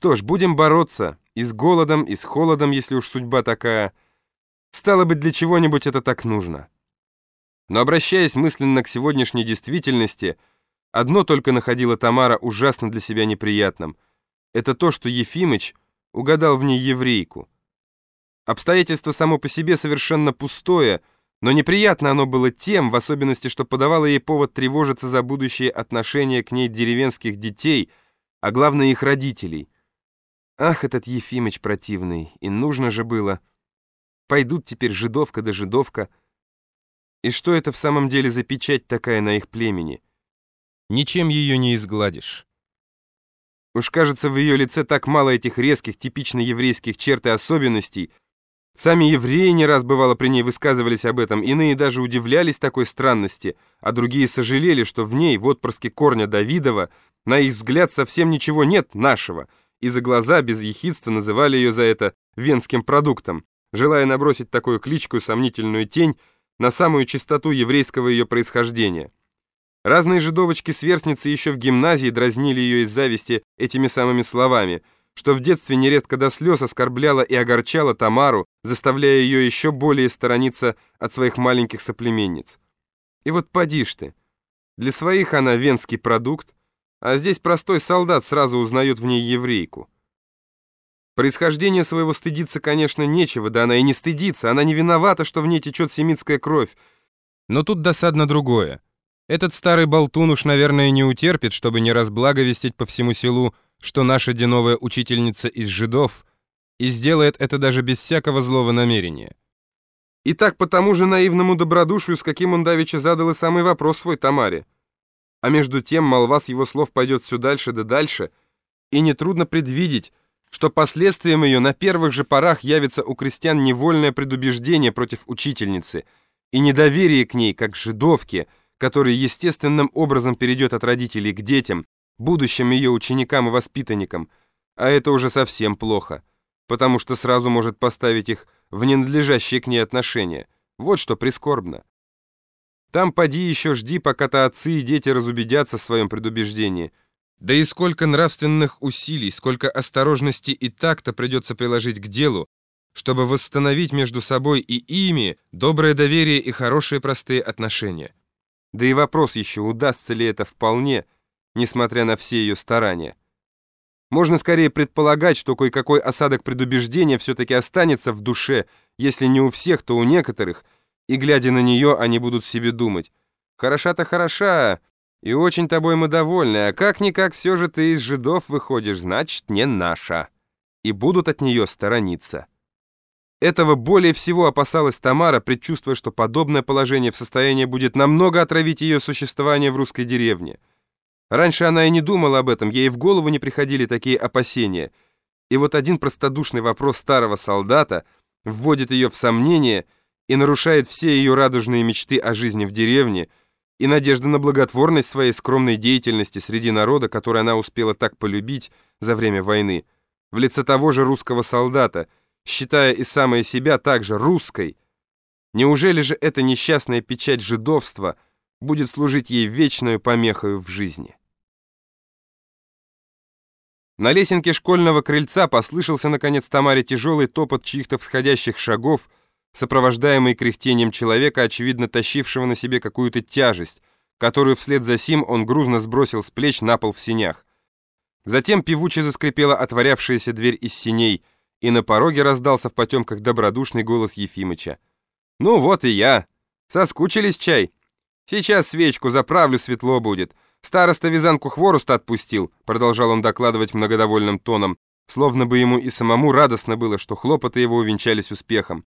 Что ж, будем бороться. И с голодом, и с холодом, если уж судьба такая. Стало быть, для чего-нибудь это так нужно. Но обращаясь мысленно к сегодняшней действительности, одно только находила Тамара ужасно для себя неприятным. Это то, что Ефимыч угадал в ней еврейку. Обстоятельство само по себе совершенно пустое, но неприятно оно было тем, в особенности, что подавало ей повод тревожиться за будущее отношение к ней деревенских детей, а главное их родителей. Ах, этот Ефимыч противный, и нужно же было. Пойдут теперь жидовка да жидовка. И что это в самом деле за печать такая на их племени? Ничем ее не изгладишь. Уж кажется, в ее лице так мало этих резких, типично еврейских черт и особенностей, Сами евреи не раз бывало при ней высказывались об этом, иные даже удивлялись такой странности, а другие сожалели, что в ней, в отпрыске корня Давидова, на их взгляд совсем ничего нет нашего, и за глаза без ехидства называли ее за это венским продуктом, желая набросить такую кличку и сомнительную тень на самую чистоту еврейского ее происхождения. Разные жидовочки-сверстницы еще в гимназии дразнили ее из зависти этими самыми словами – что в детстве нередко до слез оскорбляла и огорчала Тамару, заставляя ее еще более сторониться от своих маленьких соплеменниц. И вот поди ж ты. Для своих она венский продукт, а здесь простой солдат сразу узнает в ней еврейку. Происхождение своего стыдиться, конечно, нечего, да она и не стыдится, она не виновата, что в ней течет семитская кровь. Но тут досадно другое. Этот старый болтун уж, наверное, не утерпит, чтобы не разблаговестить по всему селу, что наша деновая учительница из жидов, и сделает это даже без всякого злого намерения. И так по тому же наивному добродушию, с каким он давеча задал и самый вопрос свой Тамаре. А между тем молва с его слов пойдет все дальше да дальше, и нетрудно предвидеть, что последствием ее на первых же порах явится у крестьян невольное предубеждение против учительницы и недоверие к ней, как жидовке, который естественным образом перейдет от родителей к детям, будущим ее ученикам и воспитанникам, а это уже совсем плохо, потому что сразу может поставить их в ненадлежащие к ней отношения. Вот что прискорбно. Там поди еще жди, пока-то отцы и дети разубедятся в своем предубеждении. Да и сколько нравственных усилий, сколько осторожности и такта придется приложить к делу, чтобы восстановить между собой и ими доброе доверие и хорошие простые отношения. Да и вопрос еще, удастся ли это вполне, несмотря на все ее старания. Можно скорее предполагать, что кое-какой осадок предубеждения все-таки останется в душе, если не у всех, то у некоторых, и, глядя на нее, они будут себе думать. «Хороша-то хороша, и очень тобой мы довольны, а как-никак все же ты из жидов выходишь, значит, не наша». И будут от нее сторониться. Этого более всего опасалась Тамара, предчувствуя, что подобное положение в состоянии будет намного отравить ее существование в русской деревне. Раньше она и не думала об этом, ей в голову не приходили такие опасения. И вот один простодушный вопрос старого солдата вводит ее в сомнение и нарушает все ее радужные мечты о жизни в деревне и надежды на благотворность своей скромной деятельности среди народа, который она успела так полюбить за время войны, в лице того же русского солдата, считая и самое себя также русской. Неужели же эта несчастная печать жидовства будет служить ей вечную помехой в жизни? На лесенке школьного крыльца послышался, наконец, Тамаре тяжелый топот чьих-то всходящих шагов, сопровождаемый кряхтением человека, очевидно тащившего на себе какую-то тяжесть, которую вслед за сим он грузно сбросил с плеч на пол в синях. Затем певуче заскрипела отворявшаяся дверь из синей, и на пороге раздался в потемках добродушный голос Ефимыча. «Ну вот и я. Соскучились чай? Сейчас свечку заправлю, светло будет». Староста вязанку хвороста отпустил, продолжал он докладывать многодовольным тоном, словно бы ему и самому радостно было, что хлопоты его увенчались успехом.